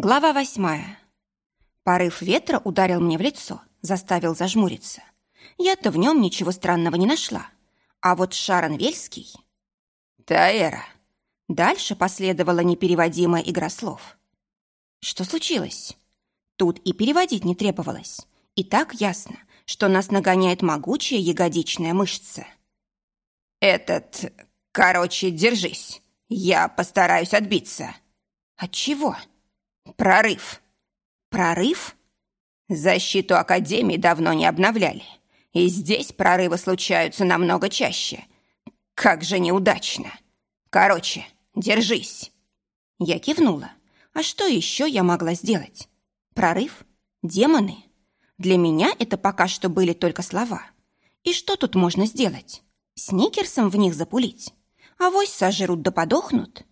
Глава восьмая. Порыв ветра ударил мне в лицо, заставил зажмуриться. Я-то в нем ничего странного не нашла. А вот Шарон Вельский... Таэра. Дальше последовала непереводимая игра слов. Что случилось? Тут и переводить не требовалось. И так ясно, что нас нагоняет могучая ягодичная мышца. Этот... Короче, держись. Я постараюсь отбиться. От чего? Прорыв. Прорыв? Защиту Академии давно не обновляли. И здесь прорывы случаются намного чаще. Как же неудачно. Короче, держись. Я кивнула. А что еще я могла сделать? Прорыв? Демоны? Для меня это пока что были только слова. И что тут можно сделать? Сникерсом в них запулить? Авось сожрут да подохнут?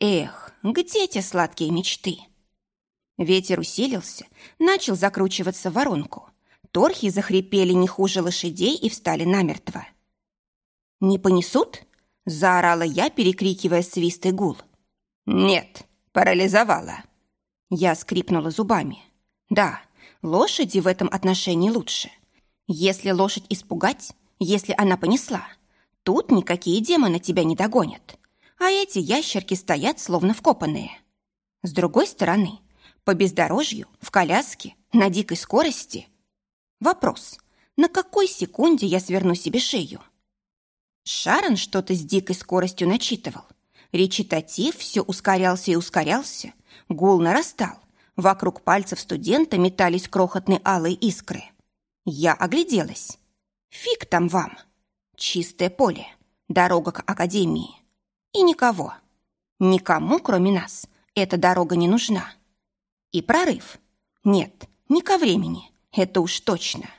Эх, где те сладкие мечты? Ветер усилился, начал закручиваться в воронку. Торхи захрипели не хуже лошадей и встали намертво. «Не понесут?» – заорала я, перекрикивая свист и гул. «Нет, парализовала». Я скрипнула зубами. «Да, лошади в этом отношении лучше. Если лошадь испугать, если она понесла, тут никакие демоны тебя не догонят. А эти ящерки стоят словно вкопанные. С другой стороны, по бездорожью, в коляске, на дикой скорости. Вопрос, на какой секунде я сверну себе шею? Шарон что-то с дикой скоростью начитывал. Речитатив все ускорялся и ускорялся, гул нарастал. Вокруг пальцев студента метались крохотные алые искры. Я огляделась. Фиг там вам. Чистое поле, дорога к академии. И никого. Никому, кроме нас, эта дорога не нужна. И прорыв. Нет, не ко времени, это уж точно.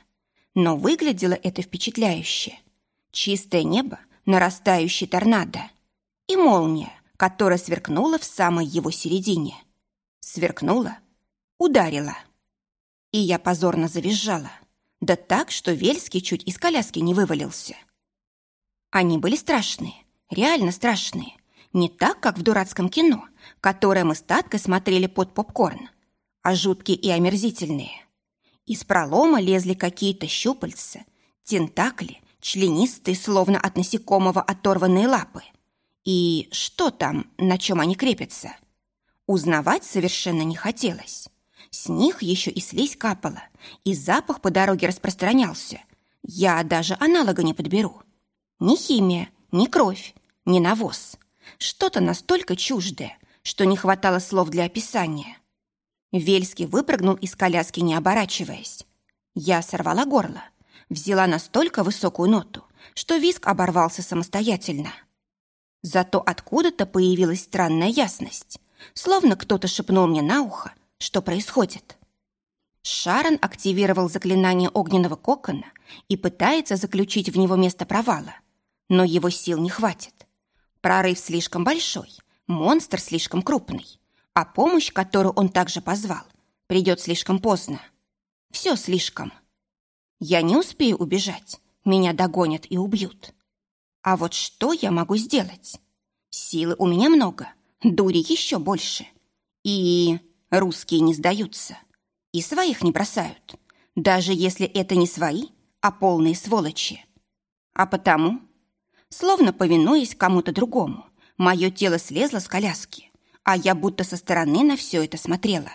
Но выглядело это впечатляюще. Чистое небо, нарастающий торнадо. И молния, которая сверкнула в самой его середине. Сверкнула, ударила. И я позорно завизжала. Да так, что Вельский чуть из коляски не вывалился. Они были страшные, реально страшные. Не так, как в дурацком кино, которое мы с Таткой смотрели под попкорн а жуткие и омерзительные. Из пролома лезли какие-то щупальца, тентакли, членистые, словно от насекомого оторванные лапы. И что там, на чем они крепятся? Узнавать совершенно не хотелось. С них еще и слизь капала, и запах по дороге распространялся. Я даже аналога не подберу. Ни химия, ни кровь, ни навоз. Что-то настолько чуждое, что не хватало слов для описания. Вельский выпрыгнул из коляски, не оборачиваясь. Я сорвала горло, взяла настолько высокую ноту, что виск оборвался самостоятельно. Зато откуда-то появилась странная ясность, словно кто-то шепнул мне на ухо, что происходит. Шарон активировал заклинание огненного кокона и пытается заключить в него место провала, но его сил не хватит. Прорыв слишком большой, монстр слишком крупный а помощь, которую он также позвал, придет слишком поздно. Все слишком. Я не успею убежать, меня догонят и убьют. А вот что я могу сделать? Силы у меня много, дури еще больше. И русские не сдаются. И своих не бросают, даже если это не свои, а полные сволочи. А потому, словно повинуясь кому-то другому, мое тело слезло с коляски, а я будто со стороны на все это смотрела.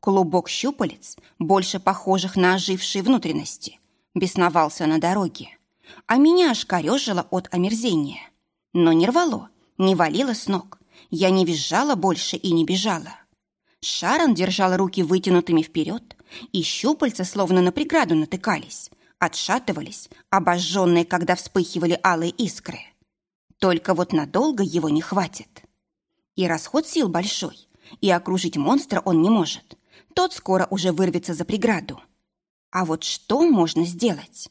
Клубок щупалец, больше похожих на ожившие внутренности, бесновался на дороге, а меня аж корежило от омерзения. Но не рвало, не валило с ног, я не визжала больше и не бежала. Шарон держал руки вытянутыми вперед, и щупальца словно на преграду натыкались, отшатывались, обожженные, когда вспыхивали алые искры. Только вот надолго его не хватит. И расход сил большой, и окружить монстра он не может. Тот скоро уже вырвется за преграду. А вот что можно сделать?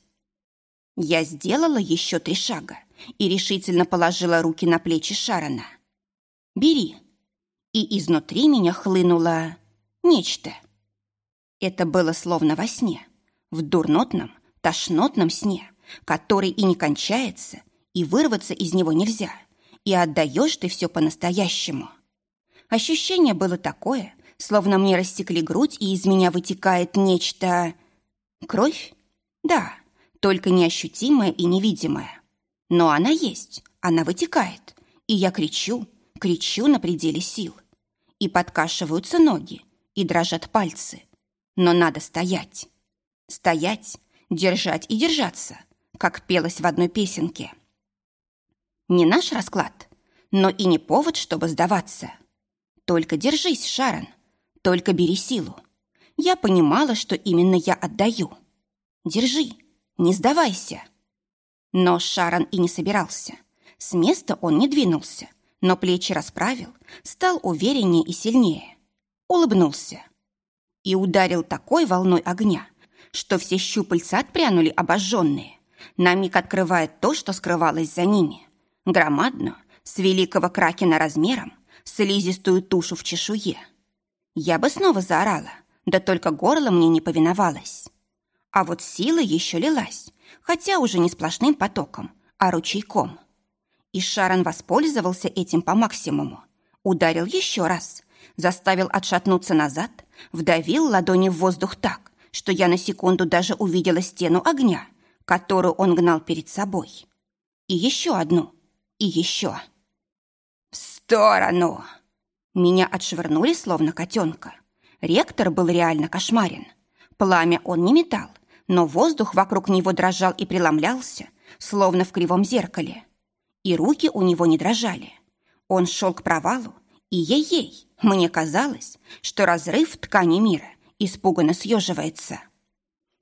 Я сделала еще три шага и решительно положила руки на плечи Шарона. «Бери». И изнутри меня хлынуло нечто. Это было словно во сне, в дурнотном, тошнотном сне, который и не кончается, и вырваться из него нельзя – и отдаешь ты все по-настоящему. Ощущение было такое, словно мне рассекли грудь, и из меня вытекает нечто... Кровь? Да, только неощутимая и невидимая. Но она есть, она вытекает, и я кричу, кричу на пределе сил. И подкашиваются ноги, и дрожат пальцы. Но надо стоять. Стоять, держать и держаться, как пелось в одной песенке. Не наш расклад, но и не повод, чтобы сдаваться. Только держись, Шарон, только бери силу. Я понимала, что именно я отдаю. Держи, не сдавайся. Но Шарон и не собирался. С места он не двинулся, но плечи расправил, стал увереннее и сильнее. Улыбнулся. И ударил такой волной огня, что все щупальца отпрянули обожженные, на миг открывая то, что скрывалось за ними. Громадную, с великого кракена размером, слизистую тушу в чешуе. Я бы снова заорала, да только горло мне не повиновалось. А вот сила еще лилась, хотя уже не сплошным потоком, а ручейком. И Шарон воспользовался этим по максимуму. Ударил еще раз, заставил отшатнуться назад, вдавил ладони в воздух так, что я на секунду даже увидела стену огня, которую он гнал перед собой. И еще одну, и еще. «В сторону!» Меня отшвырнули, словно котенка. Ректор был реально кошмарен. Пламя он не метал, но воздух вокруг него дрожал и преломлялся, словно в кривом зеркале. И руки у него не дрожали. Он шел к провалу, и ей-ей, мне казалось, что разрыв ткани мира испуганно съеживается.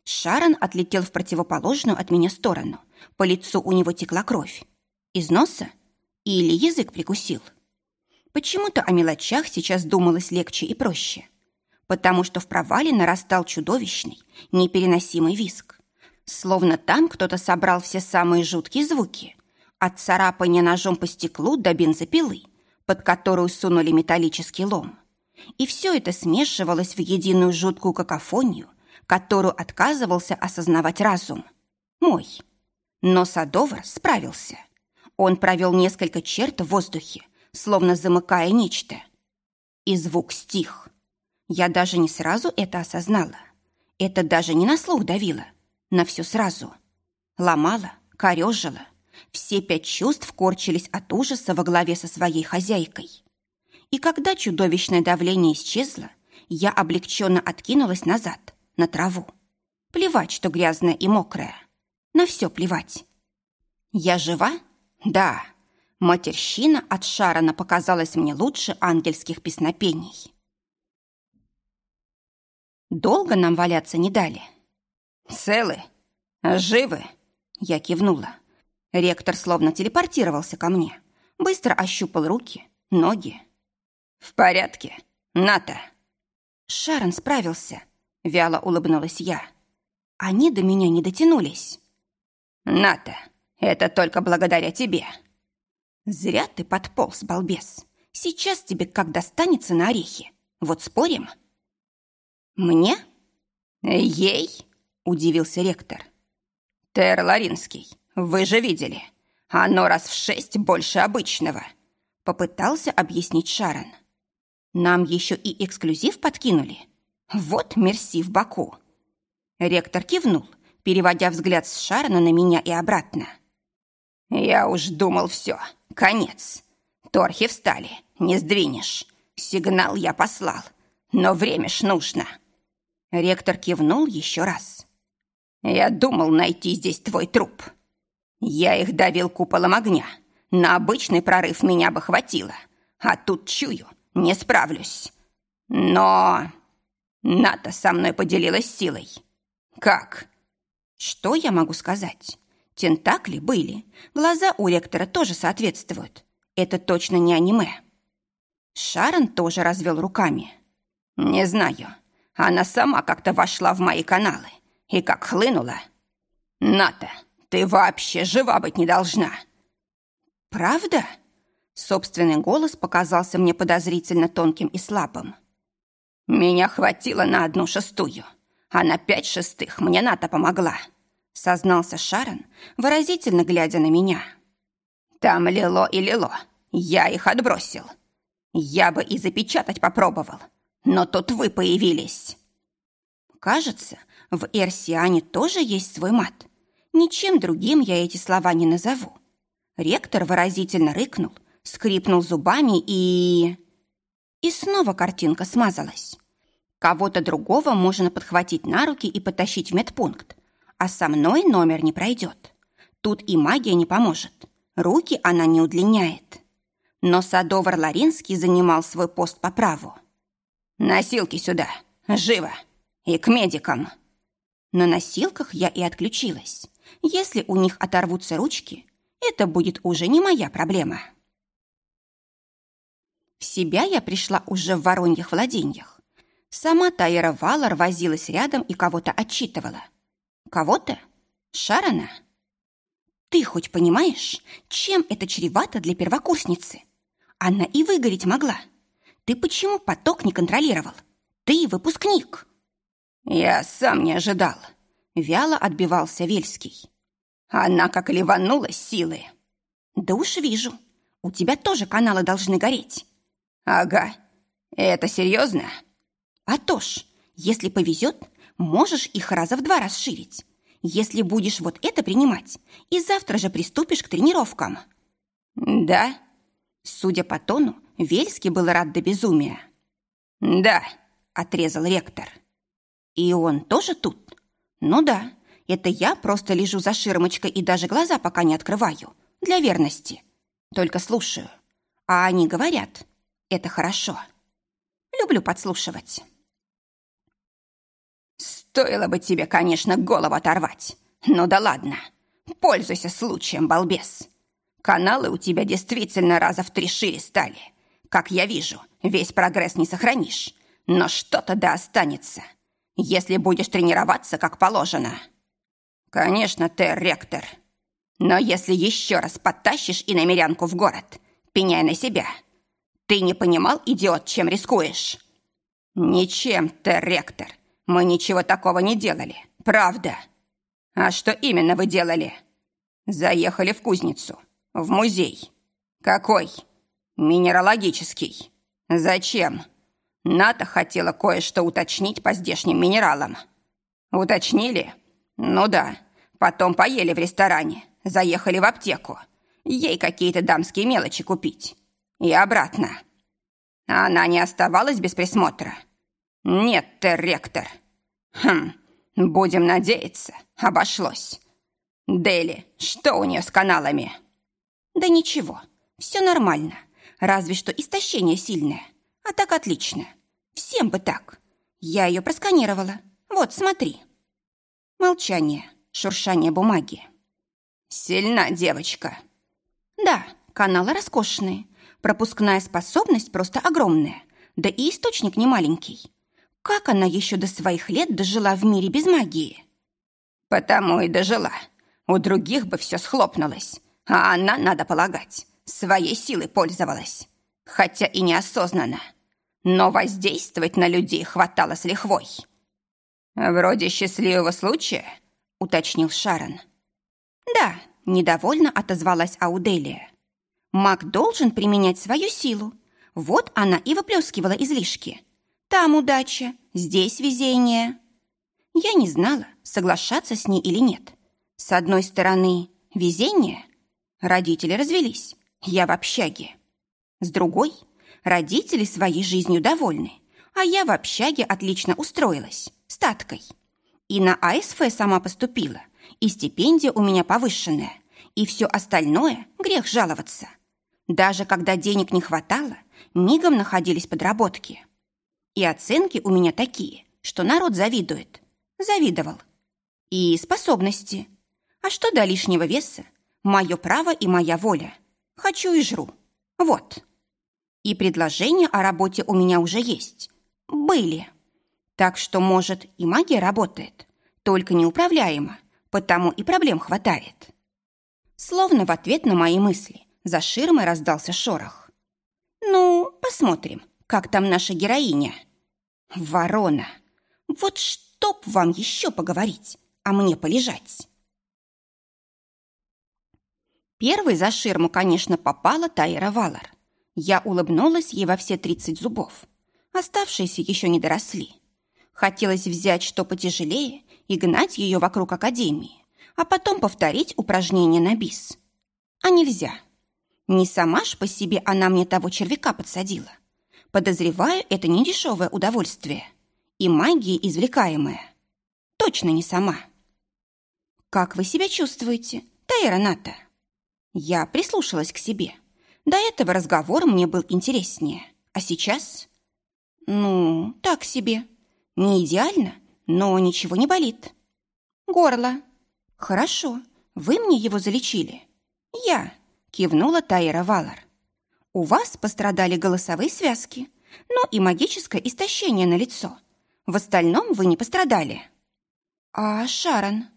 Шарон отлетел в противоположную от меня сторону. По лицу у него текла кровь. Из носа? Или язык прикусил? Почему-то о мелочах сейчас думалось легче и проще. Потому что в провале нарастал чудовищный, непереносимый виск. Словно там кто-то собрал все самые жуткие звуки. От царапания ножом по стеклу до бензопилы, под которую сунули металлический лом. И все это смешивалось в единую жуткую какофонию, которую отказывался осознавать разум. Мой. Но Садовар справился. Он провел несколько черт в воздухе, словно замыкая нечто. И звук стих. Я даже не сразу это осознала. Это даже не на слух давило, на все сразу. Ломала, корежила. Все пять чувств корчились от ужаса во главе со своей хозяйкой. И когда чудовищное давление исчезло, я облегченно откинулась назад, на траву. Плевать, что грязная и мокрая. На все плевать. Я жива? Да. Матерщина от Шарона показалась мне лучше ангельских песнопений. Долго нам валяться не дали. «Целы? Живы?» Я кивнула. Ректор словно телепортировался ко мне. Быстро ощупал руки, ноги. «В порядке. Ната!» Шарон справился. Вяло улыбнулась я. Они до меня не дотянулись. «Ната, это только благодаря тебе!» «Зря ты подполз, балбес. Сейчас тебе как достанется на орехи. Вот спорим?» «Мне?» «Ей?» – удивился ректор. «Тер Ларинский, вы же видели. Оно раз в шесть больше обычного», – попытался объяснить Шарон. «Нам еще и эксклюзив подкинули. Вот мерси в Баку». Ректор кивнул, переводя взгляд с Шарона на меня и обратно. «Я уж думал, все, конец. Торхи встали, не сдвинешь. Сигнал я послал, но время ж нужно». Ректор кивнул еще раз. «Я думал найти здесь твой труп. Я их давил куполом огня. На обычный прорыв меня бы хватило. А тут чую, не справлюсь. Но... Ната со мной поделилась силой. Как?» «Что я могу сказать?» Тентакли были. Глаза у ректора тоже соответствуют. Это точно не аниме. Шарон тоже развел руками. «Не знаю. Она сама как-то вошла в мои каналы. И как хлынула. Ната, ты вообще жива быть не должна». «Правда?» Собственный голос показался мне подозрительно тонким и слабым. «Меня хватило на одну шестую, а на пять шестых мне Ната помогла» сознался Шарон, выразительно глядя на меня. Там лило и лило. Я их отбросил. Я бы и запечатать попробовал. но тут вы появились. Кажется, в Эрсиане тоже есть свой мат. Ничем другим я эти слова не назову. Ректор выразительно рыкнул, скрипнул зубами и... И снова картинка смазалась. Кого-то другого можно подхватить на руки и потащить в медпункт, а со мной номер не пройдет. Тут и магия не поможет. Руки она не удлиняет. Но Садовар Ларинский занимал свой пост по праву. «Носилки сюда! Живо! И к медикам!» На носилках я и отключилась. Если у них оторвутся ручки, это будет уже не моя проблема. В себя я пришла уже в вороньих владениях. Сама Тайра Валар возилась рядом и кого-то отчитывала. Кого-то? Шарана? Ты хоть понимаешь, чем это чревато для первокурсницы? Она и выгореть могла. Ты почему поток не контролировал? Ты выпускник. Я сам не ожидал. Вяло отбивался Вельский. Она как ливанулась силы. Да уж вижу. У тебя тоже каналы должны гореть. Ага. Это серьезно? А то ж, если повезет, можешь их раза в два расширить. Если будешь вот это принимать, и завтра же приступишь к тренировкам. Да? Судя по тону, Вельский был рад до безумия. Да, отрезал ректор. И он тоже тут? Ну да, это я просто лежу за ширмочкой и даже глаза пока не открываю. Для верности. Только слушаю. А они говорят. Это хорошо. Люблю подслушивать. Стоило бы тебе, конечно, голову оторвать. Ну да ладно. Пользуйся случаем, балбес. Каналы у тебя действительно раза в три шире стали. Как я вижу, весь прогресс не сохранишь. Но что-то да останется. Если будешь тренироваться, как положено. Конечно, ты ректор. Но если еще раз подтащишь и намерянку в город, пеняй на себя. Ты не понимал, идиот, чем рискуешь? Ничем, ты ректор. Мы ничего такого не делали, правда. А что именно вы делали? Заехали в кузницу, в музей. Какой? Минералогический. Зачем? Ната хотела кое-что уточнить по здешним минералам. Уточнили? Ну да. Потом поели в ресторане, заехали в аптеку. Ей какие-то дамские мелочи купить. И обратно. Она не оставалась без присмотра. «Нет, ты ректор». «Хм, будем надеяться, обошлось». «Дели, что у нее с каналами?» «Да ничего, все нормально. Разве что истощение сильное. А так отлично. Всем бы так. Я ее просканировала. Вот, смотри». Молчание, шуршание бумаги. «Сильна девочка». «Да, каналы роскошные. Пропускная способность просто огромная. Да и источник немаленький. Как она еще до своих лет дожила в мире без магии? Потому и дожила. У других бы все схлопнулось. А она, надо полагать, своей силой пользовалась. Хотя и неосознанно. Но воздействовать на людей хватало с лихвой. «Вроде счастливого случая», — уточнил Шарон. «Да», — недовольно отозвалась Ауделия. «Маг должен применять свою силу. Вот она и выплескивала излишки. Там удача, здесь везение. Я не знала, соглашаться с ней или нет. С одной стороны, везение. Родители развелись, я в общаге. С другой, родители своей жизнью довольны, а я в общаге отлично устроилась, статкой. И на АСФ сама поступила, и стипендия у меня повышенная, и все остальное грех жаловаться. Даже когда денег не хватало, мигом находились подработки. И оценки у меня такие, что народ завидует. Завидовал. И способности. А что до лишнего веса? Мое право и моя воля. Хочу и жру. Вот. И предложения о работе у меня уже есть. Были. Так что, может, и магия работает. Только неуправляемо. Потому и проблем хватает. Словно в ответ на мои мысли за ширмой раздался шорох. «Ну, посмотрим, как там наша героиня?» Ворона! Вот чтоб вам еще поговорить, а мне полежать. Первой за ширму, конечно, попала Тайра Валар. Я улыбнулась ей во все тридцать зубов. Оставшиеся еще не доросли. Хотелось взять что потяжелее и гнать ее вокруг академии, а потом повторить упражнение на бис. А нельзя. Не сама ж по себе она мне того червяка подсадила. Подозреваю, это не дешевое удовольствие. И магия извлекаемая. Точно не сама. «Как вы себя чувствуете, Тайра Ната?» Я прислушалась к себе. До этого разговор мне был интереснее. А сейчас? Ну, так себе. Не идеально, но ничего не болит. Горло. Хорошо, вы мне его залечили. Я, кивнула Тайра Валар. У вас пострадали голосовые связки, ну и магическое истощение на лицо. В остальном вы не пострадали. А Шарон?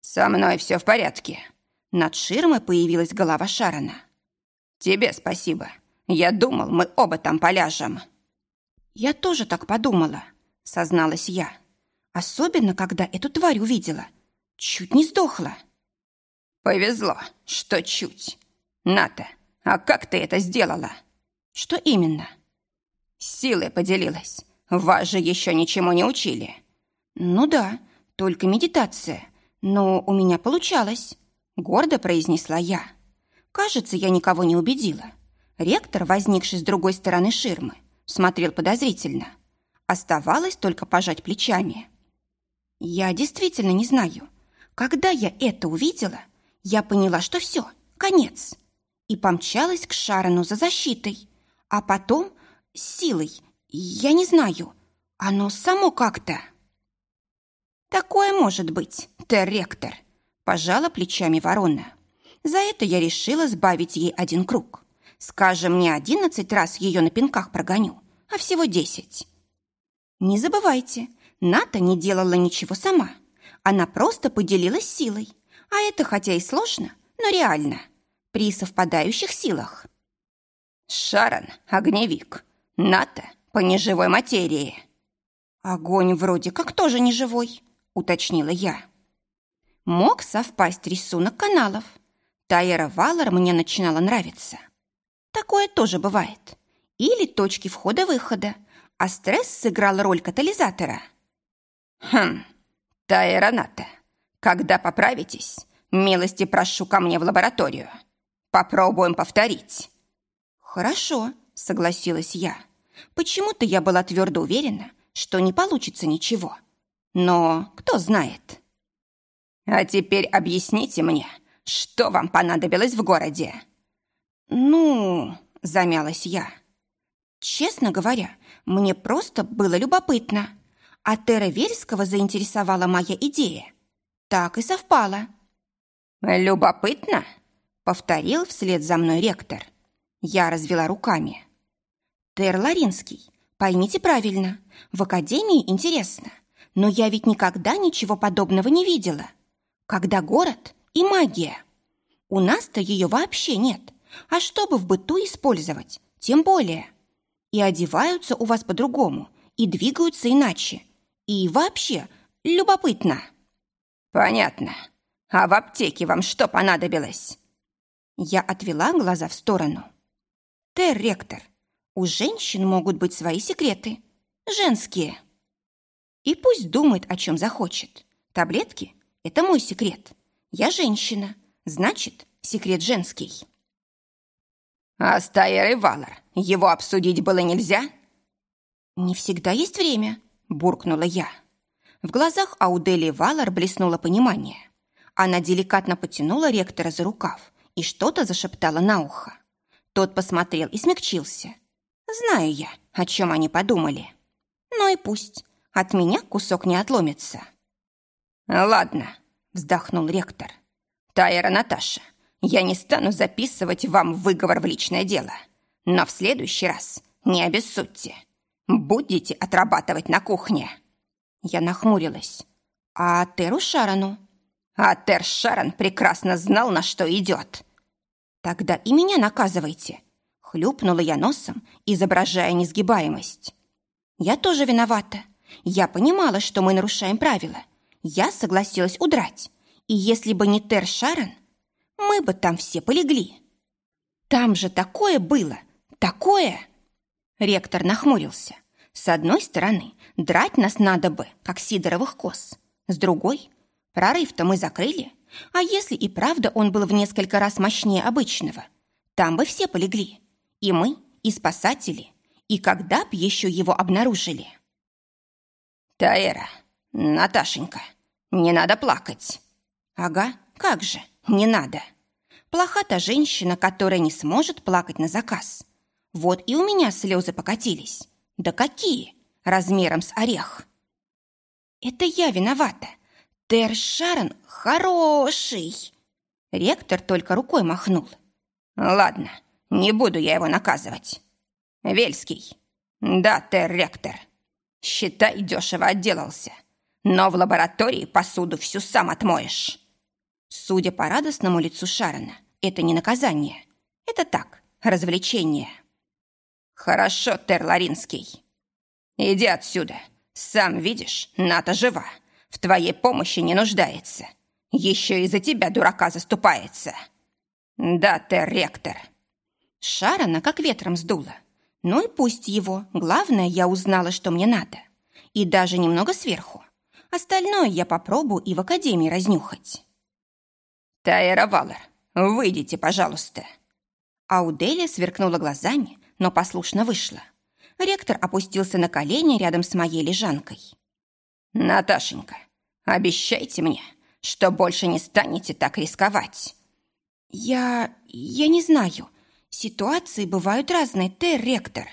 Со мной все в порядке. Над ширмой появилась голова Шарона. Тебе спасибо. Я думал, мы оба там поляжем. Я тоже так подумала созналась я. Особенно, когда эту тварь увидела. Чуть не сдохла. Повезло, что чуть. Ната, а как ты это сделала? Что именно? Силой поделилась. Вас же еще ничему не учили. Ну да, только медитация. Но у меня получалось. Гордо произнесла я. Кажется, я никого не убедила. Ректор, возникший с другой стороны ширмы, смотрел подозрительно – Оставалось только пожать плечами. Я действительно не знаю. Когда я это увидела, я поняла, что все, конец. И помчалась к Шарону за защитой. А потом силой, я не знаю, оно само как-то. Такое может быть, Терректор, пожала плечами ворона. За это я решила сбавить ей один круг. Скажем, не одиннадцать раз ее на пинках прогоню, а всего десять. Не забывайте, Ната не делала ничего сама. Она просто поделилась силой. А это хотя и сложно, но реально. При совпадающих силах. Шарон — огневик. Ната — по неживой материи. Огонь вроде как тоже неживой, уточнила я. Мог совпасть рисунок каналов. Тайера Валар мне начинала нравиться. Такое тоже бывает. Или точки входа-выхода, а стресс сыграл роль катализатора. Хм, Тайраната, когда поправитесь, милости прошу ко мне в лабораторию. Попробуем повторить. Хорошо, согласилась я. Почему-то я была твердо уверена, что не получится ничего. Но кто знает. А теперь объясните мне, что вам понадобилось в городе? Ну, замялась я. Честно говоря, мне просто было любопытно. А Тера Вельского заинтересовала моя идея. Так и совпало. «Любопытно?» — повторил вслед за мной ректор. Я развела руками. «Тер Ларинский, поймите правильно, в академии интересно, но я ведь никогда ничего подобного не видела. Когда город и магия. У нас-то ее вообще нет, а чтобы в быту использовать, тем более и одеваются у вас по-другому, и двигаются иначе. И вообще, любопытно». «Понятно. А в аптеке вам что понадобилось?» Я отвела глаза в сторону. «Тер, ректор, у женщин могут быть свои секреты. Женские. И пусть думает, о чем захочет. Таблетки — это мой секрет. Я женщина, значит, секрет женский». А с Тайерой Валар его обсудить было нельзя? Не всегда есть время, буркнула я. В глазах Ауделии Валар блеснуло понимание. Она деликатно потянула ректора за рукав и что-то зашептала на ухо. Тот посмотрел и смягчился. Знаю я, о чем они подумали. Ну и пусть. От меня кусок не отломится. Ладно, вздохнул ректор. Тайра Наташа, я не стану записывать вам выговор в личное дело. Но в следующий раз не обессудьте. Будете отрабатывать на кухне». Я нахмурилась. «А Теру Шарону?» «А Тер Шарон прекрасно знал, на что идет». «Тогда и меня наказывайте». Хлюпнула я носом, изображая несгибаемость. «Я тоже виновата. Я понимала, что мы нарушаем правила. Я согласилась удрать. И если бы не Тер Шарон, мы бы там все полегли. Там же такое было, такое!» Ректор нахмурился. С одной стороны, драть нас надо бы, как сидоровых коз. С другой, прорыв-то мы закрыли. А если и правда он был в несколько раз мощнее обычного, там бы все полегли. И мы, и спасатели, и когда б еще его обнаружили. Таэра, Наташенька, не надо плакать. Ага, как же, не надо. Плоха та женщина, которая не сможет плакать на заказ. Вот и у меня слезы покатились. Да какие? Размером с орех. Это я виновата. Тер Шарон хороший. Ректор только рукой махнул. Ладно, не буду я его наказывать. Вельский. Да, Тер Ректор. Считай, дешево отделался. Но в лаборатории посуду всю сам отмоешь. Судя по радостному лицу Шарона, это не наказание. Это так, развлечение. Хорошо, Терларинский. Иди отсюда. Сам видишь, Ната жива. В твоей помощи не нуждается. Еще и за тебя, дурака, заступается. Да, Тер-ректор. Шарона как ветром сдуло. Ну и пусть его. Главное, я узнала, что мне надо. И даже немного сверху. Остальное я попробую и в академии разнюхать. Тайра Валер, выйдите, пожалуйста. Ауделия сверкнула глазами, но послушно вышла. Ректор опустился на колени рядом с моей лежанкой. «Наташенька, обещайте мне, что больше не станете так рисковать». «Я... я не знаю. Ситуации бывают разные, ты, ректор».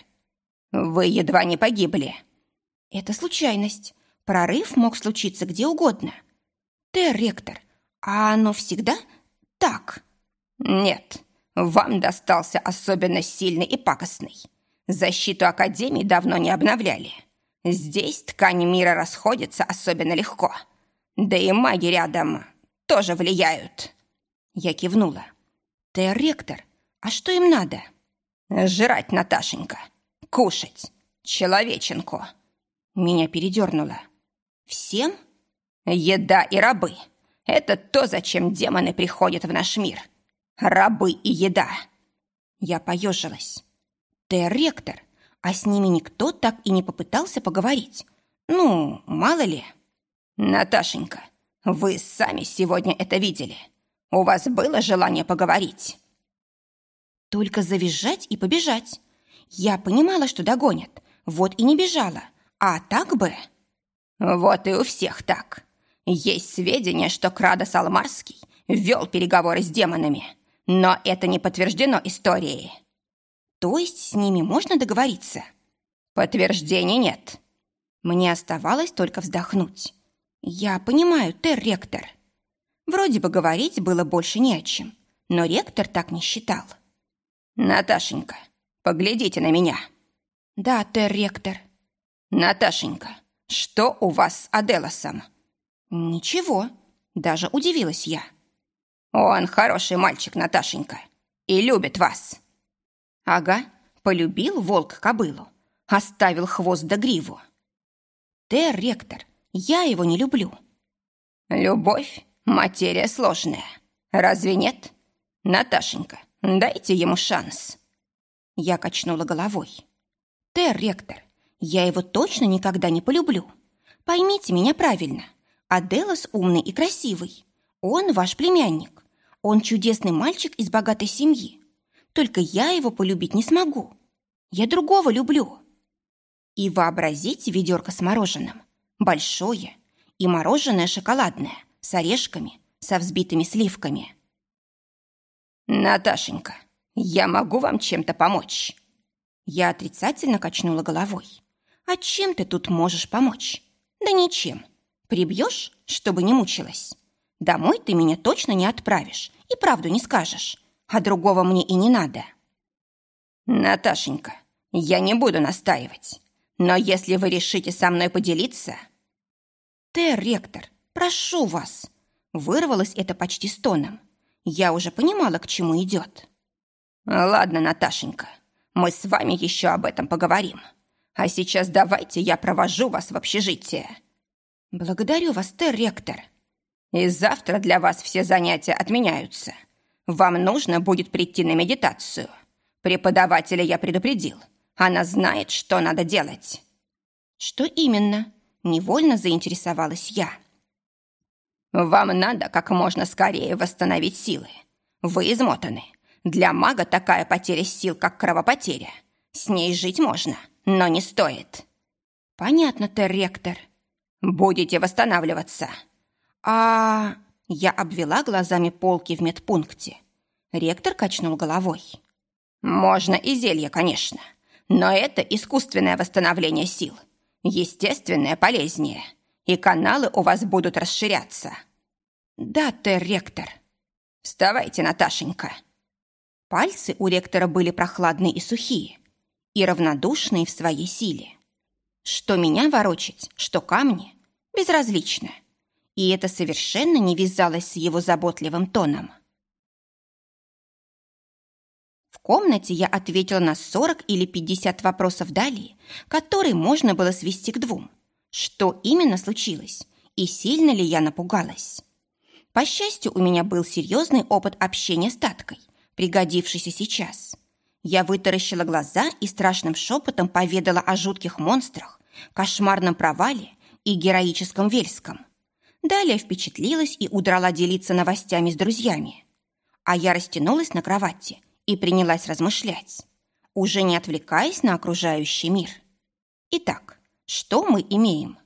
«Вы едва не погибли». «Это случайность. Прорыв мог случиться где угодно». «Ты, ректор, а оно всегда так? Нет, вам достался особенно сильный и пакостный. Защиту Академии давно не обновляли. Здесь ткани мира расходятся особенно легко. Да и маги рядом тоже влияют. Я кивнула. Ты ректор, а что им надо? Жрать, Наташенька. Кушать. Человеченку. Меня передернуло. Всем? Еда и рабы. Это то, зачем демоны приходят в наш мир. Рабы и еда. Я поежилась. Ты ректор, а с ними никто так и не попытался поговорить. Ну, мало ли. Наташенька, вы сами сегодня это видели. У вас было желание поговорить? Только завизжать и побежать. Я понимала, что догонят, вот и не бежала. А так бы... Вот и у всех так. Есть сведения, что Крадос Алмарский вел переговоры с демонами, но это не подтверждено историей. То есть с ними можно договориться? Подтверждений нет. Мне оставалось только вздохнуть. Я понимаю, ты ректор. Вроде бы говорить было больше не о чем, но ректор так не считал. Наташенька, поглядите на меня. Да, ты ректор. Наташенька, что у вас с Аделосом? «Ничего», — даже удивилась я. «Он хороший мальчик, Наташенька, и любит вас». «Ага, полюбил волк кобылу, оставил хвост да гриву». «Тер, ректор, я его не люблю». «Любовь — материя сложная, разве нет? Наташенька, дайте ему шанс». Я качнула головой. «Тер, ректор, я его точно никогда не полюблю. Поймите меня правильно». Аделос умный и красивый. Он ваш племянник. Он чудесный мальчик из богатой семьи. Только я его полюбить не смогу. Я другого люблю. И вообразите ведерко с мороженым. Большое. И мороженое шоколадное, с орешками, со взбитыми сливками. «Наташенька, я могу вам чем-то помочь?» Я отрицательно качнула головой. «А чем ты тут можешь помочь?» «Да ничем. Прибьешь, чтобы не мучилась? Домой ты меня точно не отправишь и правду не скажешь, а другого мне и не надо. Наташенька, я не буду настаивать, но если вы решите со мной поделиться... Ты, ректор, прошу вас. Вырвалось это почти стоном. Я уже понимала, к чему идет. Ладно, Наташенька, мы с вами еще об этом поговорим. А сейчас давайте я провожу вас в общежитие. «Благодарю вас, Тер-ректор». «И завтра для вас все занятия отменяются. Вам нужно будет прийти на медитацию. Преподавателя я предупредил. Она знает, что надо делать». Что именно? Невольно заинтересовалась я. Вам надо как можно скорее восстановить силы. Вы измотаны. Для мага такая потеря сил, как кровопотеря. С ней жить можно, но не стоит. Понятно, Терректор. Будете восстанавливаться. А... Я обвела глазами полки в медпункте. Ректор качнул головой. Можно и зелье, конечно. Но это искусственное восстановление сил. Естественное полезнее. И каналы у вас будут расширяться. Да, Терректор. Вставайте, Наташенька. Пальцы у ректора были прохладные и сухие, и равнодушные в своей силе. Что меня ворочать, что камни – безразлично. И это совершенно не вязалось с его заботливым тоном. В комнате я ответила на 40 или 50 вопросов далее, которые можно было свести к двум. Что именно случилось и сильно ли я напугалась? По счастью, у меня был серьезный опыт общения с Таткой, пригодившийся сейчас. Я вытаращила глаза и страшным шепотом поведала о жутких монстрах, кошмарном провале и героическом Вельском. Далее впечатлилась и удрала делиться новостями с друзьями. А я растянулась на кровати и принялась размышлять, уже не отвлекаясь на окружающий мир. Итак, что мы имеем?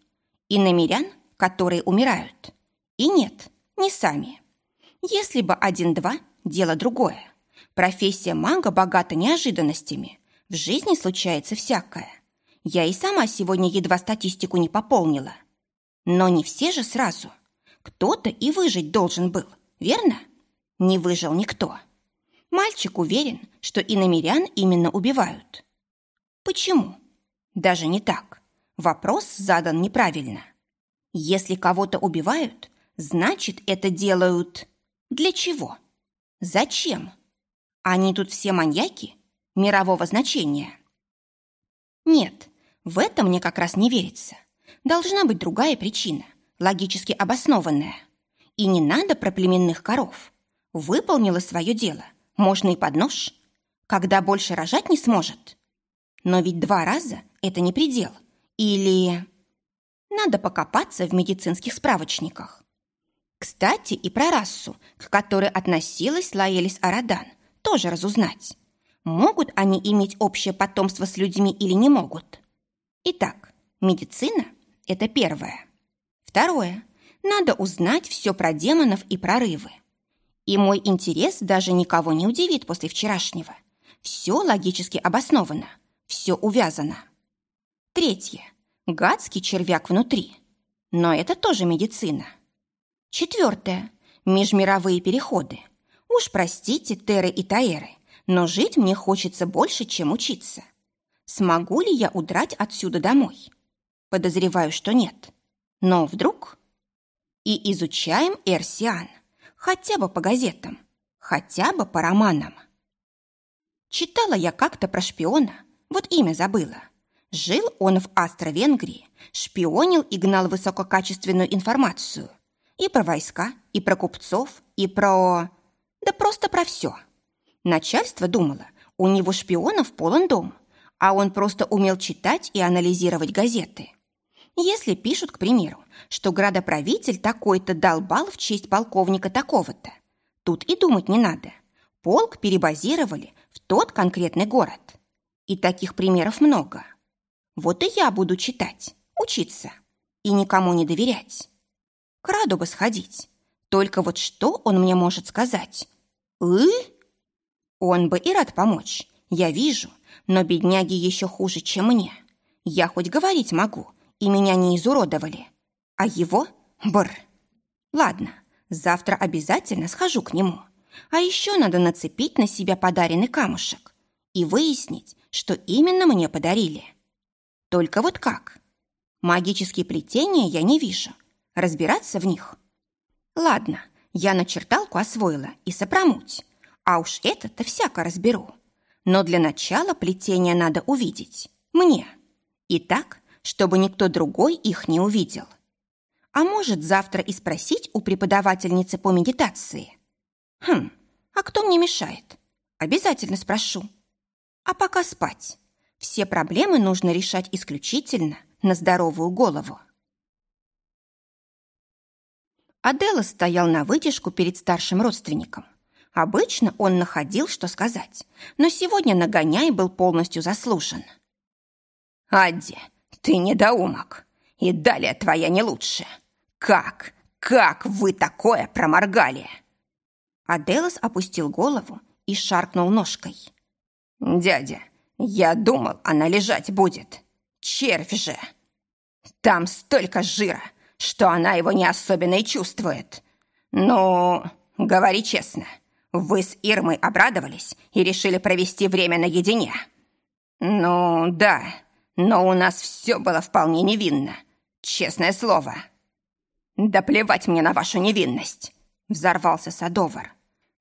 И намерян, которые умирают. И нет, не сами. Если бы один-два – дело другое. Профессия мага богата неожиданностями. В жизни случается всякое. Я и сама сегодня едва статистику не пополнила. Но не все же сразу. Кто-то и выжить должен был, верно? Не выжил никто. Мальчик уверен, что иномерян именно убивают. Почему? Даже не так. Вопрос задан неправильно. Если кого-то убивают, значит, это делают... Для чего? Зачем? Они тут все маньяки мирового значения. Нет, в этом мне как раз не верится. Должна быть другая причина, логически обоснованная. И не надо про племенных коров. Выполнила свое дело, можно и под нож. Когда больше рожать не сможет. Но ведь два раза – это не предел. Или... Надо покопаться в медицинских справочниках. Кстати, и про расу, к которой относилась Лаэлис Арадан – тоже разузнать, могут они иметь общее потомство с людьми или не могут. Итак, медицина – это первое. Второе – надо узнать все про демонов и прорывы. И мой интерес даже никого не удивит после вчерашнего. Все логически обосновано, все увязано. Третье – гадский червяк внутри. Но это тоже медицина. Четвертое – межмировые переходы – Уж простите, Теры и Таэры, но жить мне хочется больше, чем учиться. Смогу ли я удрать отсюда домой? Подозреваю, что нет. Но вдруг... И изучаем Эрсиан. Хотя бы по газетам. Хотя бы по романам. Читала я как-то про шпиона. Вот имя забыла. Жил он в Астро-Венгрии, шпионил и гнал высококачественную информацию. И про войска, и про купцов, и про... Да просто про все. Начальство думало, у него шпионов полон дом, а он просто умел читать и анализировать газеты. Если пишут, к примеру, что градоправитель такой-то дал бал в честь полковника такого-то, тут и думать не надо. Полк перебазировали в тот конкретный город. И таких примеров много. Вот и я буду читать, учиться и никому не доверять. К Раду бы сходить. Только вот что он мне может сказать? «И?» Он бы и рад помочь, я вижу, но бедняги еще хуже, чем мне. Я хоть говорить могу, и меня не изуродовали. А его — бр. Ладно, завтра обязательно схожу к нему. А еще надо нацепить на себя подаренный камушек и выяснить, что именно мне подарили. Только вот как? Магические плетения я не вижу. Разбираться в них? Ладно, я начерталку освоила и сопромуть. А уж это-то всяко разберу. Но для начала плетения надо увидеть. Мне. И так, чтобы никто другой их не увидел. А может, завтра и спросить у преподавательницы по медитации? Хм, а кто мне мешает? Обязательно спрошу. А пока спать. Все проблемы нужно решать исключительно на здоровую голову. Адела стоял на вытяжку перед старшим родственником. Обычно он находил, что сказать, но сегодня нагоняй был полностью заслужен. «Адди, ты недоумок, и далее твоя не лучше. Как, как вы такое проморгали?» Аделос опустил голову и шаркнул ножкой. «Дядя, я думал, она лежать будет. Червь же! Там столько жира, что она его не особенно и чувствует. Ну, говори честно, вы с Ирмой обрадовались и решили провести время наедине? Ну, да, но у нас все было вполне невинно, честное слово. Да плевать мне на вашу невинность, взорвался Садовар.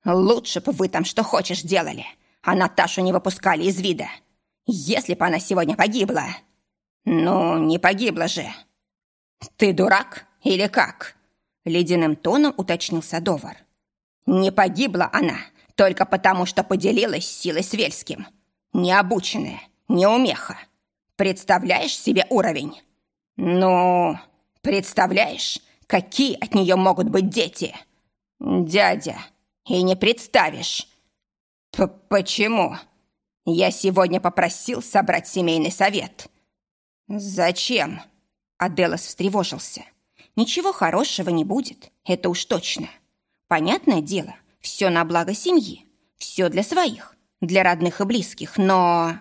Лучше бы вы там что хочешь делали, а Наташу не выпускали из вида. Если бы она сегодня погибла... Ну, не погибла же. Ты дурак или как? Ледяным тоном уточнил Садовар. Не погибла она только потому, что поделилась силой с Вельским. Необученная, неумеха. Представляешь себе уровень? Ну, представляешь, какие от нее могут быть дети? Дядя, и не представишь. П Почему? Я сегодня попросил собрать семейный совет. Зачем? Аделос встревожился. Ничего хорошего не будет, это уж точно. Понятное дело, все на благо семьи, все для своих, для родных и близких, но...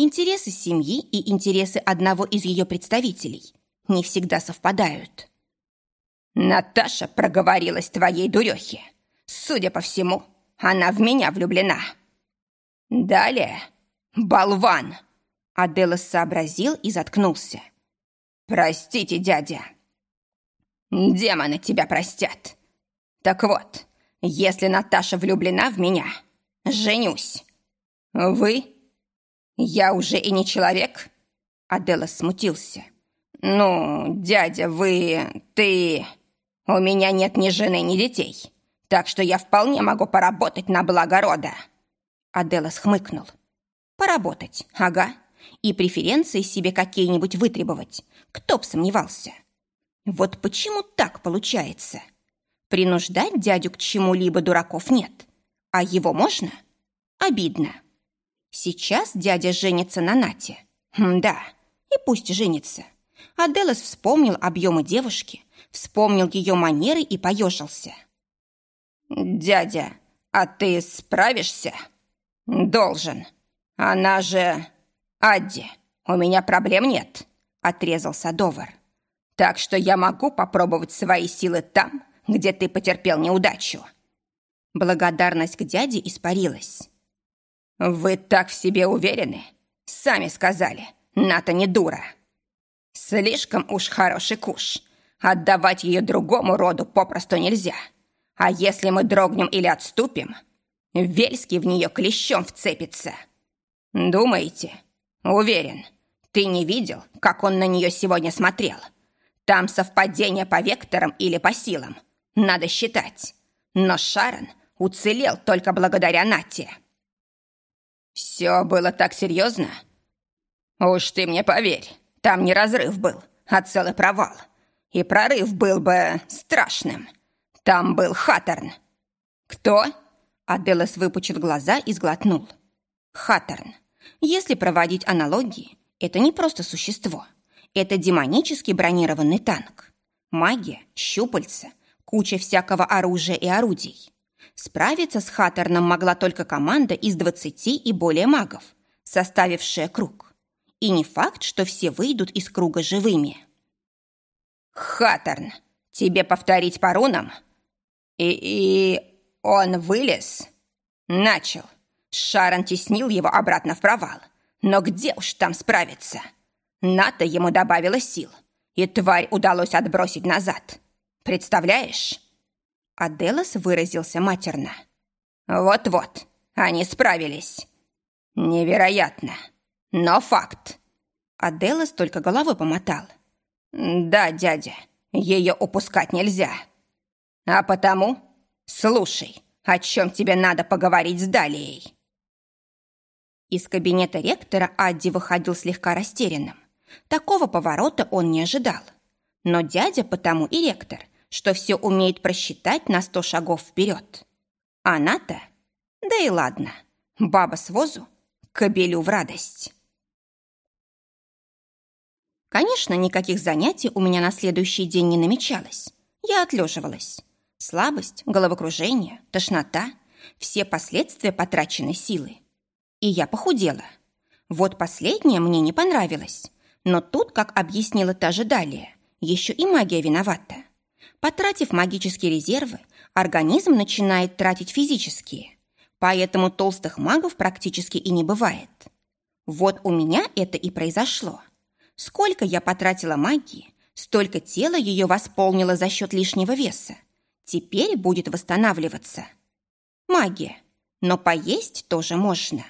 Интересы семьи и интересы одного из ее представителей не всегда совпадают. «Наташа проговорилась твоей дурехе. Судя по всему, она в меня влюблена». «Далее, болван!» Аделос сообразил и заткнулся. «Простите, дядя». «Демоны тебя простят. Так вот, если Наташа влюблена в меня, женюсь. Вы? Я уже и не человек?» Аделос смутился. «Ну, дядя, вы... ты... У меня нет ни жены, ни детей, так что я вполне могу поработать на благо рода». Аделос хмыкнул. «Поработать, ага. И преференции себе какие-нибудь вытребовать. Кто б сомневался. Вот почему так получается?» Принуждать дядю к чему-либо дураков нет. А его можно? Обидно. Сейчас дядя женится на Нате. М да, и пусть женится. Аделос вспомнил объемы девушки, вспомнил ее манеры и поежился. «Дядя, а ты справишься?» «Должен. Она же... Адди, у меня проблем нет», — отрезал Садовар. «Так что я могу попробовать свои силы там, где ты потерпел неудачу». Благодарность к дяде испарилась. «Вы так в себе уверены? Сами сказали, Ната не дура. Слишком уж хороший куш. Отдавать ее другому роду попросту нельзя. А если мы дрогнем или отступим, Вельский в нее клещом вцепится. Думаете? Уверен. Ты не видел, как он на нее сегодня смотрел? Там совпадение по векторам или по силам – надо считать. Но Шарон уцелел только благодаря Нате. Все было так серьезно? Уж ты мне поверь, там не разрыв был, а целый провал. И прорыв был бы страшным. Там был Хаттерн. Кто? Аделос выпучил глаза и сглотнул. Хаттерн. Если проводить аналогии, это не просто существо. Это демонический бронированный танк. Магия, щупальца, куча всякого оружия и орудий. Справиться с Хаттерном могла только команда из двадцати и более магов, составившая круг. И не факт, что все выйдут из круга живыми. «Хаттерн, тебе повторить по рунам?» «И... и... он вылез?» «Начал. Шарон теснил его обратно в провал. Но где уж там справиться?» Ната ему добавила сил, и тварь удалось отбросить назад. Представляешь?» Аделос выразился матерно. «Вот-вот, они справились. Невероятно, но факт». Аделос только головой помотал. «Да, дядя, ее упускать нельзя. А потому слушай, о чем тебе надо поговорить с Далией». Из кабинета ректора Адди выходил слегка растерянным. Такого поворота он не ожидал. Но дядя потому и ректор, что все умеет просчитать на сто шагов вперед. Она-то? Да и ладно. Баба с возу, кобелю в радость. Конечно, никаких занятий у меня на следующий день не намечалось. Я отлеживалась. Слабость, головокружение, тошнота – все последствия потраченной силы. И я похудела. Вот последнее мне не понравилось. Но тут, как объяснила та же далее, еще и магия виновата. Потратив магические резервы, организм начинает тратить физические. Поэтому толстых магов практически и не бывает. Вот у меня это и произошло. Сколько я потратила магии, столько тело ее восполнило за счет лишнего веса. Теперь будет восстанавливаться. Магия. Но поесть тоже можно.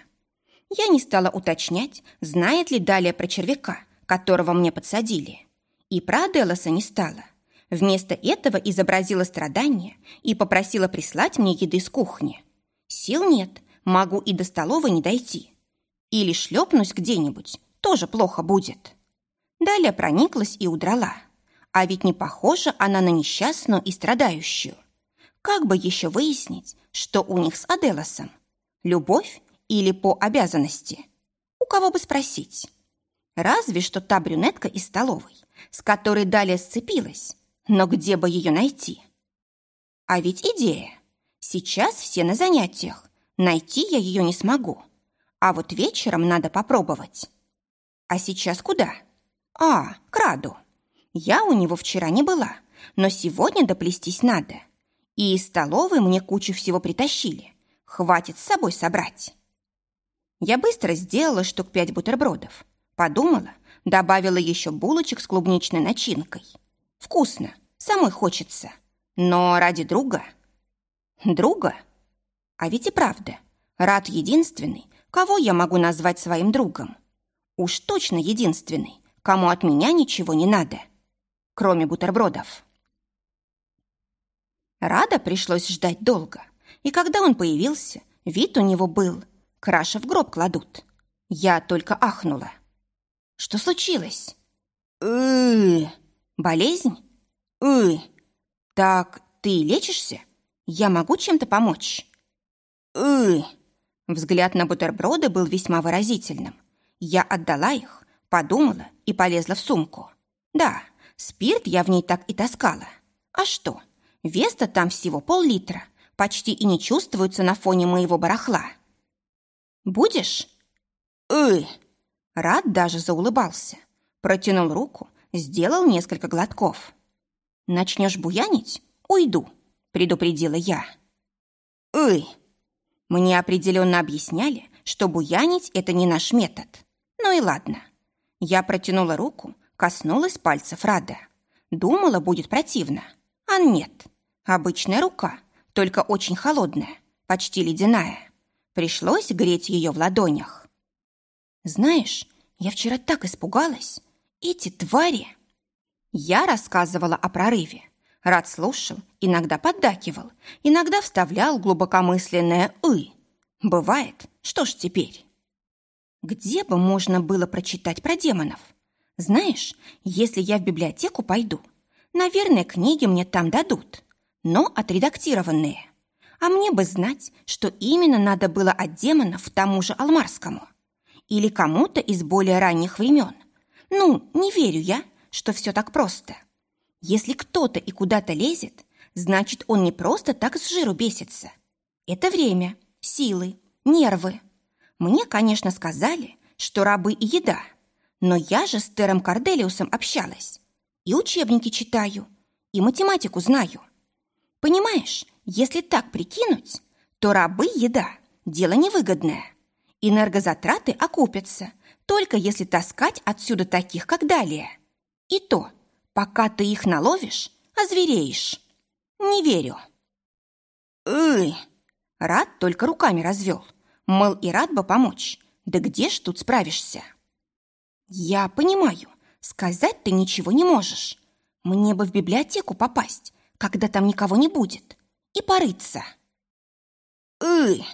Я не стала уточнять, знает ли Далее про червяка, которого мне подсадили. И про Аделоса не стала. Вместо этого изобразила страдания и попросила прислать мне еды с кухни. Сил нет, могу и до столовой не дойти. Или шлепнусь где-нибудь, тоже плохо будет. Далее прониклась и удрала. А ведь не похожа она на несчастную и страдающую. Как бы еще выяснить, что у них с Аделосом? Любовь или по обязанности? У кого бы спросить? Разве что та брюнетка из столовой, с которой далее сцепилась. Но где бы ее найти? А ведь идея. Сейчас все на занятиях. Найти я ее не смогу. А вот вечером надо попробовать. А сейчас куда? А, к Раду. Я у него вчера не была, но сегодня доплестись надо. И из столовой мне кучу всего притащили. Хватит с собой собрать. Я быстро сделала штук пять бутербродов. Подумала, добавила еще булочек с клубничной начинкой. Вкусно, самой хочется. Но ради друга... Друга? А ведь и правда, Рад единственный, кого я могу назвать своим другом. Уж точно единственный, кому от меня ничего не надо, кроме бутербродов. Рада пришлось ждать долго, и когда он появился, вид у него был, краши в гроб кладут. Я только ахнула. Что случилось? Э, болезнь? Э, так ты лечишься? Я могу чем-то помочь? Э, взгляд на бутерброды был весьма выразительным. Я отдала их, Подумала и полезла в сумку. Да, спирт я в ней так и таскала. А что? Веста там всего пол-литра, почти и не чувствуется на фоне моего барахла. Будешь? Эй! Рад даже заулыбался. Протянул руку, сделал несколько глотков. Начнешь буянить? Уйду, предупредила я. Эй! Мне определенно объясняли, что буянить – это не наш метод. Ну и ладно. Я протянула руку, коснулась пальцев Рада. Думала, будет противно. А нет. Обычная рука, только очень холодная, почти ледяная. Пришлось греть ее в ладонях. Знаешь, я вчера так испугалась. Эти твари... Я рассказывала о прорыве. Рад слушал, иногда поддакивал, иногда вставлял глубокомысленное «ы». Бывает, что ж теперь? Где бы можно было прочитать про демонов? Знаешь, если я в библиотеку пойду, наверное, книги мне там дадут, но отредактированные. А мне бы знать, что именно надо было от демонов тому же Алмарскому. Или кому-то из более ранних времен. Ну, не верю я, что все так просто. Если кто-то и куда-то лезет, значит, он не просто так с жиру бесится. Это время, силы, нервы. Мне, конечно, сказали, что рабы и еда, но я же с Тером Корделиусом общалась. И учебники читаю, и математику знаю. Понимаешь, если так прикинуть, то рабы – еда, дело невыгодное. Энергозатраты окупятся, только если таскать отсюда таких, как далее. И то, пока ты их наловишь, озвереешь. Не верю. Эй! Рад только руками развел – Мол, и рад бы помочь. Да где ж тут справишься? Я понимаю, сказать ты ничего не можешь. Мне бы в библиотеку попасть, когда там никого не будет, и порыться. Ы!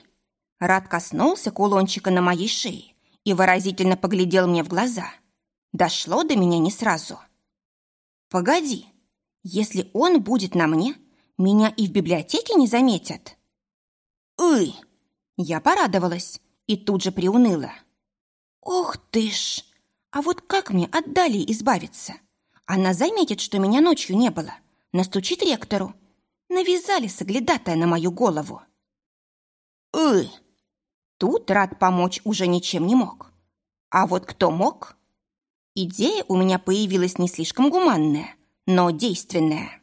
Рад коснулся кулончика на моей шее и выразительно поглядел мне в глаза. Дошло до меня не сразу. Погоди, если он будет на мне, меня и в библиотеке не заметят. Ой! Я порадовалась и тут же приуныла. Ох ты ж! А вот как мне от Дали избавиться? Она заметит, что меня ночью не было, настучит ректору. Навязали соглядатая на мою голову. Ой! Тут рад помочь уже ничем не мог. А вот кто мог? Идея у меня появилась не слишком гуманная, но действенная.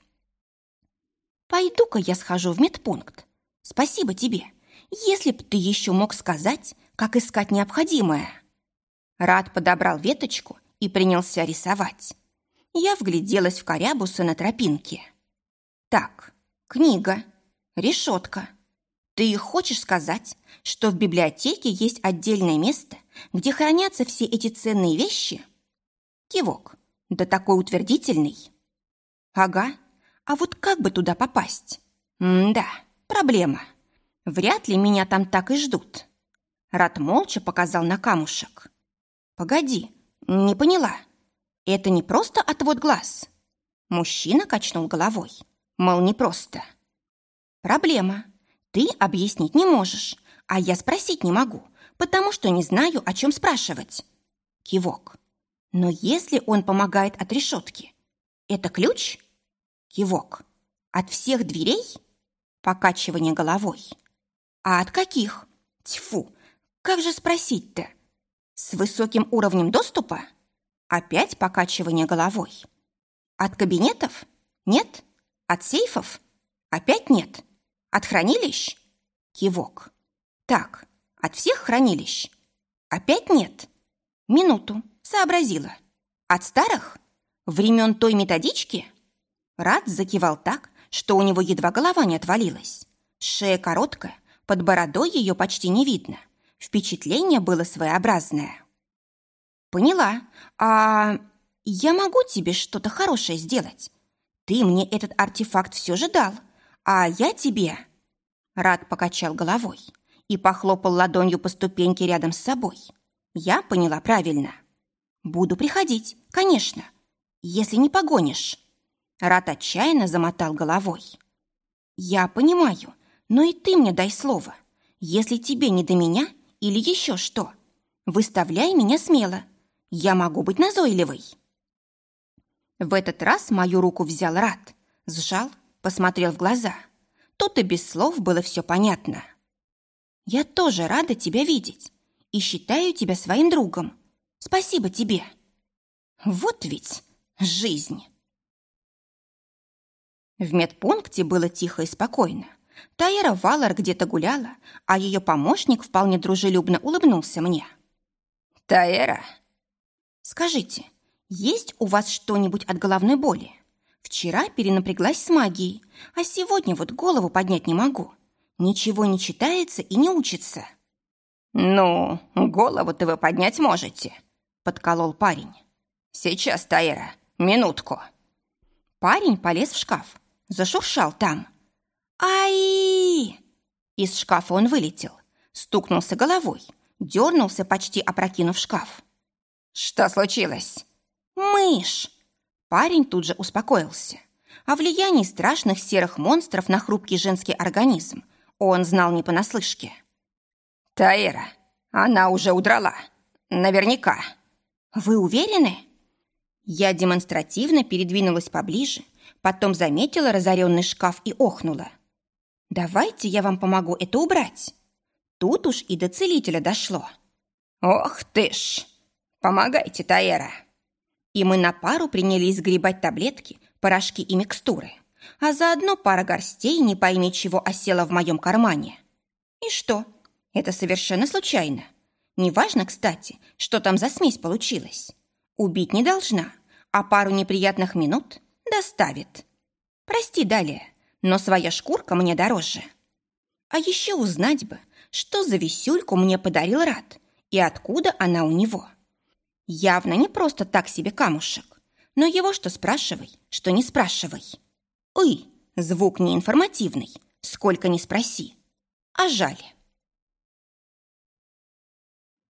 Пойду-ка я схожу в медпункт. Спасибо тебе. Если б ты еще мог сказать, как искать необходимое. Рад подобрал веточку и принялся рисовать. Я вгляделась в корябусы на тропинке. Так, книга, решетка. Ты хочешь сказать, что в библиотеке есть отдельное место, где хранятся все эти ценные вещи? Кивок. Да такой утвердительный. Ага. А вот как бы туда попасть? М-да, проблема. Вряд ли меня там так и ждут. Рад молча показал на камушек. Погоди, не поняла. Это не просто отвод глаз. Мужчина качнул головой. Мол, не просто. Проблема. Ты объяснить не можешь, а я спросить не могу, потому что не знаю, о чем спрашивать. Кивок. Но если он помогает от решетки, это ключ? Кивок. От всех дверей? Покачивание головой. А от каких? Тьфу, как же спросить-то? С высоким уровнем доступа? Опять покачивание головой. От кабинетов? Нет? От сейфов? Опять нет? От хранилищ? Кивок. Так, от всех хранилищ? Опять нет? Минуту, сообразила. От старых? Времен той методички? Рад закивал так, что у него едва голова не отвалилась. Шея короткая, под бородой ее почти не видно. Впечатление было своеобразное. «Поняла. А я могу тебе что-то хорошее сделать? Ты мне этот артефакт все же дал, а я тебе...» Рад покачал головой и похлопал ладонью по ступеньке рядом с собой. Я поняла правильно. «Буду приходить, конечно, если не погонишь». Рат отчаянно замотал головой. «Я понимаю, но и ты мне дай слово. Если тебе не до меня или еще что, выставляй меня смело. Я могу быть назойливой». В этот раз мою руку взял Рат, сжал, посмотрел в глаза. Тут и без слов было все понятно. «Я тоже рада тебя видеть и считаю тебя своим другом. Спасибо тебе». Вот ведь жизнь. В медпункте было тихо и спокойно. Тайра Валар где-то гуляла, а ее помощник вполне дружелюбно улыбнулся мне. «Таэра?» «Скажите, есть у вас что-нибудь от головной боли? Вчера перенапряглась с магией, а сегодня вот голову поднять не могу. Ничего не читается и не учится». «Ну, голову-то вы поднять можете», — подколол парень. «Сейчас, Таэра, минутку». Парень полез в шкаф, зашуршал там. «Ай!» Из шкафа он вылетел, стукнулся головой, дернулся, почти опрокинув шкаф. «Что случилось?» «Мышь!» Парень тут же успокоился. О влиянии страшных серых монстров на хрупкий женский организм он знал не понаслышке. «Таира, она уже удрала. Наверняка». «Вы уверены?» Я демонстративно передвинулась поближе, потом заметила разоренный шкаф и охнула. «Давайте я вам помогу это убрать». Тут уж и до целителя дошло. «Ох ты ж! Помогайте, Таэра!» И мы на пару принялись сгребать таблетки, порошки и микстуры. А заодно пара горстей, не пойми чего, осела в моем кармане. И что? Это совершенно случайно. Неважно, кстати, что там за смесь получилась. Убить не должна, а пару неприятных минут доставит. Прости далее, но своя шкурка мне дороже. А еще узнать бы, что за висюльку мне подарил Рад и откуда она у него. Явно не просто так себе камушек, но его что спрашивай, что не спрашивай. Ой, звук неинформативный, сколько не спроси. А жаль.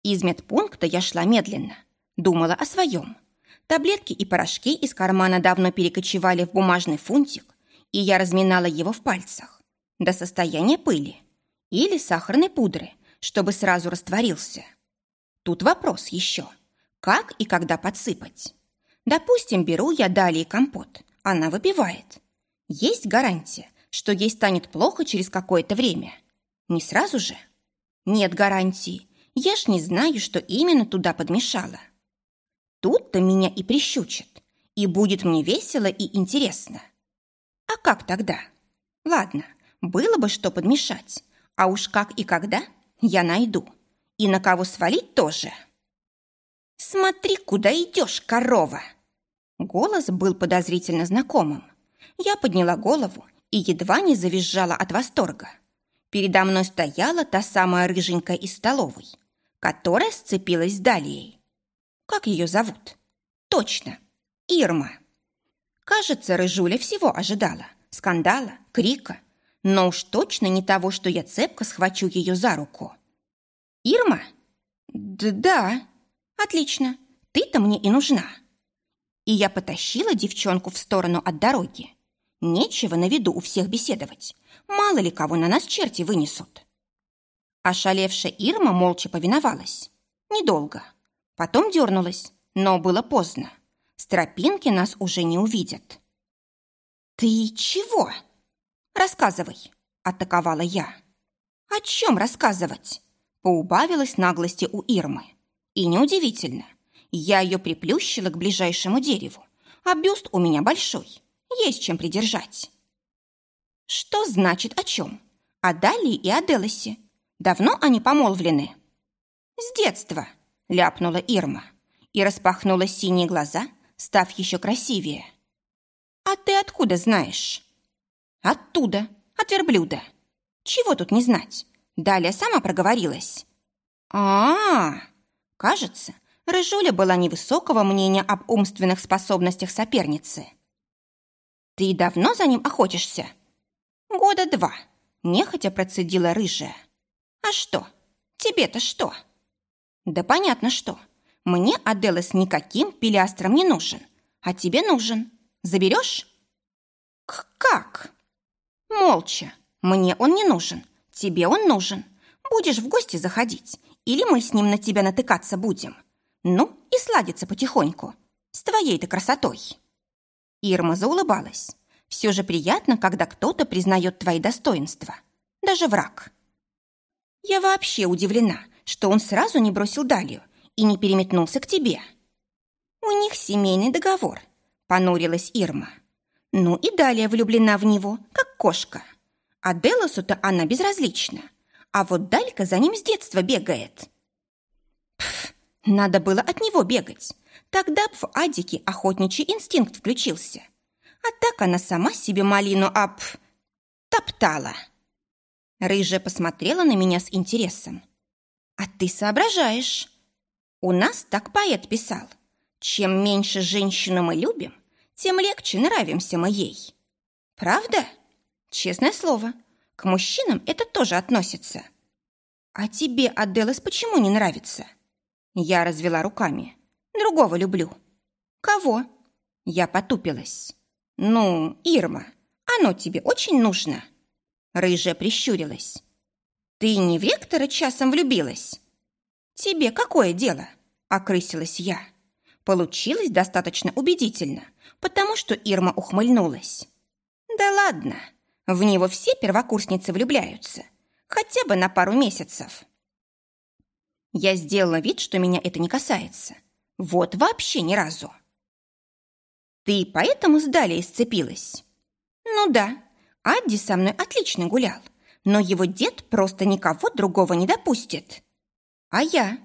Из медпункта я шла медленно, Думала о своем. Таблетки и порошки из кармана давно перекочевали в бумажный фунтик, и я разминала его в пальцах до состояния пыли или сахарной пудры, чтобы сразу растворился. Тут вопрос еще, как и когда подсыпать. Допустим, беру я далее компот, она выпивает. Есть гарантия, что ей станет плохо через какое-то время? Не сразу же? Нет гарантии. Я ж не знаю, что именно туда подмешала. Тут-то меня и прищучат. И будет мне весело и интересно. А как тогда? Ладно, было бы что подмешать. А уж как и когда я найду. И на кого свалить тоже. «Смотри, куда идешь, корова!» Голос был подозрительно знакомым. Я подняла голову и едва не завизжала от восторга. Передо мной стояла та самая рыженькая из столовой, которая сцепилась с Далией. Как ее зовут? Точно, Ирма. Кажется, Рыжуля всего ожидала. Скандала, крика. Но уж точно не того, что я цепко схвачу ее за руку. Ирма? Д да. Отлично. Ты-то мне и нужна. И я потащила девчонку в сторону от дороги. Нечего на виду у всех беседовать. Мало ли кого на нас черти вынесут. Ошалевшая Ирма молча повиновалась. Недолго. Потом дернулась, но было поздно. С тропинки нас уже не увидят. «Ты чего?» «Рассказывай», — атаковала я. «О чем рассказывать?» Поубавилась наглости у Ирмы. И неудивительно. Я ее приплющила к ближайшему дереву, а бюст у меня большой. Есть чем придержать. Что значит о чем? О Далии и о Делосе. Давно они помолвлены? С детства, ляпнула Ирма и распахнула синие глаза, став еще красивее. А ты откуда знаешь? Оттуда, от верблюда. Чего тут не знать? Далее сама проговорилась. А, -а, -а кажется, Рыжуля была невысокого мнения об умственных способностях соперницы. «Ты давно за ним охотишься?» «Года два», – нехотя процедила рыжая. «А что? Тебе-то что?» «Да понятно что. Мне Аделес никаким пилястром не нужен, а тебе нужен. Заберешь?» К «Как?» «Молча. Мне он не нужен, тебе он нужен. Будешь в гости заходить, или мы с ним на тебя натыкаться будем. Ну, и сладиться потихоньку. С твоей-то красотой». Ирма заулыбалась. Все же приятно, когда кто-то признает твои достоинства. Даже враг. Я вообще удивлена, что он сразу не бросил Далию и не переметнулся к тебе. У них семейный договор, понурилась Ирма. Ну и Далия влюблена в него, как кошка. А Делосу-то она безразлична. А вот Далька за ним с детства бегает. Пф, надо было от него бегать. Тогда б в Адике охотничий инстинкт включился. А так она сама себе малину об... топтала. Рыжая посмотрела на меня с интересом. «А ты соображаешь. У нас так поэт писал. Чем меньше женщину мы любим, тем легче нравимся мы ей. Правда? Честное слово, к мужчинам это тоже относится. А тебе, Аделас, почему не нравится?» Я развела руками. Другого люблю. Кого? Я потупилась. Ну, Ирма, оно тебе очень нужно. Рыжая прищурилась. Ты не в ректора часом влюбилась? Тебе какое дело? Окрысилась я. Получилось достаточно убедительно, потому что Ирма ухмыльнулась. Да ладно, в него все первокурсницы влюбляются. Хотя бы на пару месяцев. Я сделала вид, что меня это не касается. Вот вообще ни разу. Ты поэтому с Далей сцепилась? Ну да, Адди со мной отлично гулял, но его дед просто никого другого не допустит. А я?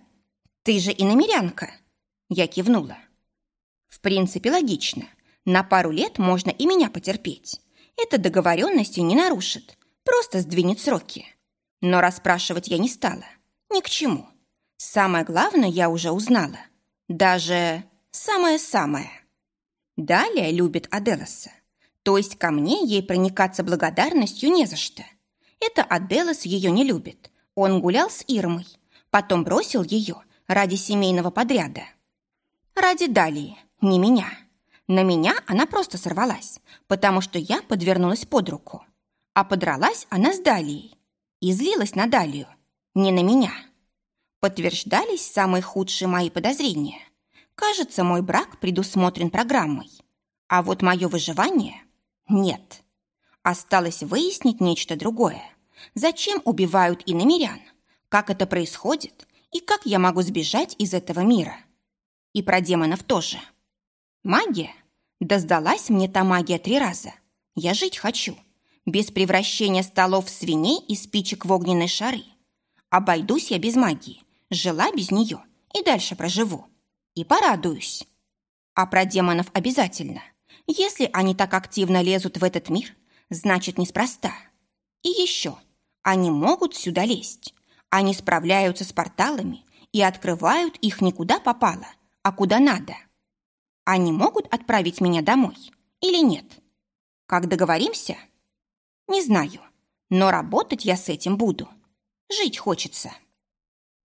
Ты же и намерянка. Я кивнула. В принципе, логично. На пару лет можно и меня потерпеть. Это договоренности не нарушит, просто сдвинет сроки. Но расспрашивать я не стала. Ни к чему. Самое главное я уже узнала. Даже самое-самое. Далее любит Аделоса. То есть ко мне ей проникаться благодарностью не за что. Это Аделос ее не любит. Он гулял с Ирмой, потом бросил ее ради семейного подряда. Ради Далии, не меня. На меня она просто сорвалась, потому что я подвернулась под руку. А подралась она с Далией. И злилась на Далию, не на меня. Подтверждались самые худшие мои подозрения. Кажется, мой брак предусмотрен программой. А вот мое выживание – нет. Осталось выяснить нечто другое. Зачем убивают иномерян? Как это происходит? И как я могу сбежать из этого мира? И про демонов тоже. Магия? Да сдалась мне та магия три раза. Я жить хочу. Без превращения столов в свиней и спичек в огненные шары. Обойдусь я без магии, жила без нее и дальше проживу. И порадуюсь. А про демонов обязательно. Если они так активно лезут в этот мир, значит, неспроста. И еще, они могут сюда лезть. Они справляются с порталами и открывают их не куда попало, а куда надо. Они могут отправить меня домой или нет? Как договоримся? Не знаю, но работать я с этим буду. Жить хочется.